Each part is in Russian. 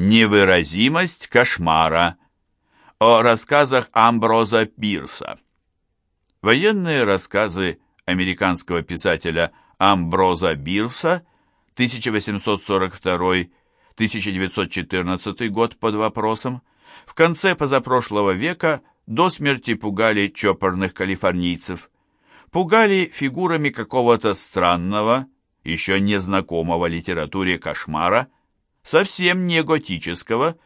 Невыразимость кошмара. О рассказах Амброза Пирса. Военные рассказы американского писателя Амброза Бирса 1842-1914 год под вопросом в конце позапрошлого века до смерти пугали чопорных калифорнийцев. Пугали фигурами какого-то странного, еще незнакомого литературе кошмара, совсем не готического,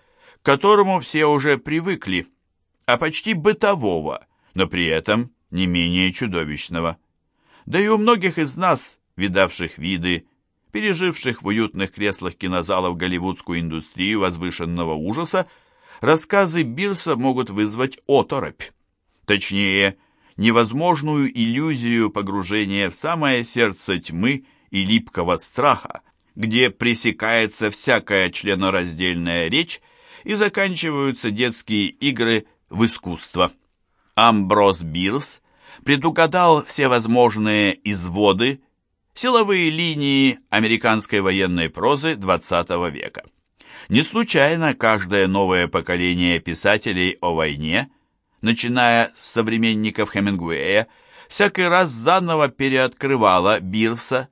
к которому все уже привыкли, а почти бытового, но при этом не менее чудовищного. Да и у многих из нас, видавших виды, переживших в уютных креслах кинозалов голливудскую индустрию возвышенного ужаса, рассказы Бирса могут вызвать оторопь. Точнее, невозможную иллюзию погружения в самое сердце тьмы и липкого страха, где пресекается всякая членораздельная речь и заканчиваются детские игры в искусство. Амброс Бирс предугадал все возможные изводы, силовые линии американской военной прозы XX века. Не случайно каждое новое поколение писателей о войне, начиная с современников Хемингуэя, всякий раз заново переоткрывало Бирса.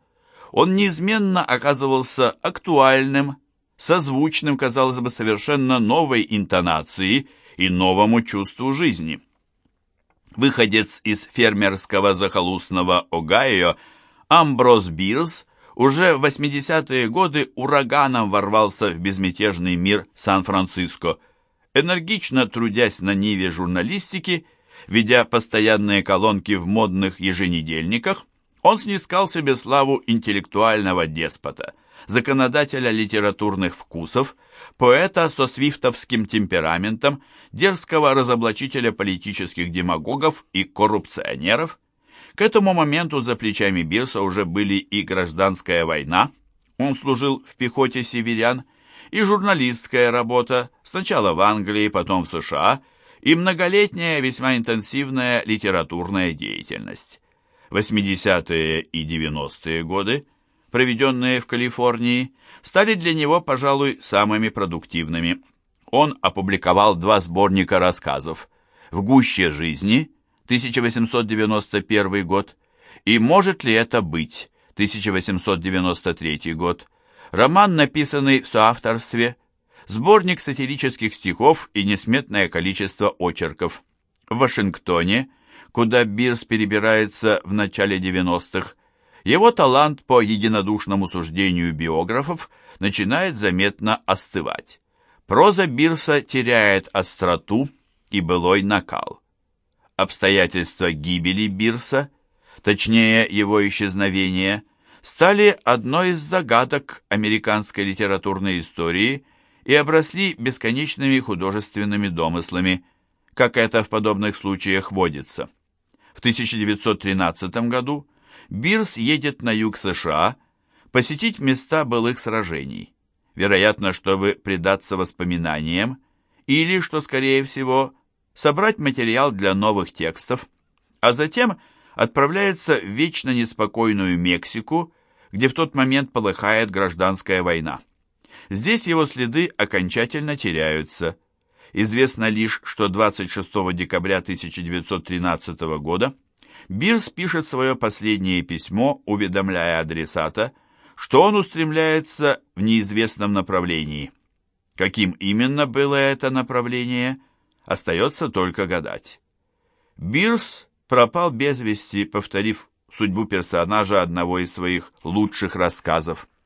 Он неизменно оказывался актуальным, созвучным, казалось бы, совершенно новой интонации и новому чувству жизни. Выходец из фермерского захолустного Огайо, Амброс Бирс уже в 80-е годы ураганом ворвался в безмятежный мир Сан-Франциско, энергично трудясь на ниве журналистики, ведя постоянные колонки в модных еженедельниках, он снискал себе славу интеллектуального деспота, законодателя литературных вкусов, поэта со свифтовским темпераментом, дерзкого разоблачителя политических демагогов и коррупционеров. К этому моменту за плечами Бирса уже были и гражданская война, он служил в пехоте северян, и журналистская работа, сначала в Англии, потом в США, и многолетняя весьма интенсивная литературная деятельность. 80-е и 90-е годы, проведенные в Калифорнии, стали для него, пожалуй, самыми продуктивными. Он опубликовал два сборника рассказов «В гуще жизни» 1891 год и «Может ли это быть» 1893 год, роман, написанный в соавторстве, сборник сатирических стихов и несметное количество очерков. В Вашингтоне, куда Бирс перебирается в начале 90-х, его талант по единодушному суждению биографов начинает заметно остывать. Проза Бирса теряет остроту и былой накал. Обстоятельства гибели Бирса, точнее его исчезновения, стали одной из загадок американской литературной истории и обросли бесконечными художественными домыслами, как это в подобных случаях водится. В 1913 году Бирс едет на юг США посетить места былых сражений, вероятно, чтобы предаться воспоминаниям или, что скорее всего, собрать материал для новых текстов, а затем отправляется в вечно неспокойную Мексику, где в тот момент полыхает гражданская война. Здесь его следы окончательно теряются. Известно лишь, что 26 декабря 1913 года Бирс пишет свое последнее письмо, уведомляя адресата, что он устремляется в неизвестном направлении. Каким именно было это направление, остается только гадать. Бирс пропал без вести, повторив судьбу персонажа одного из своих лучших рассказов.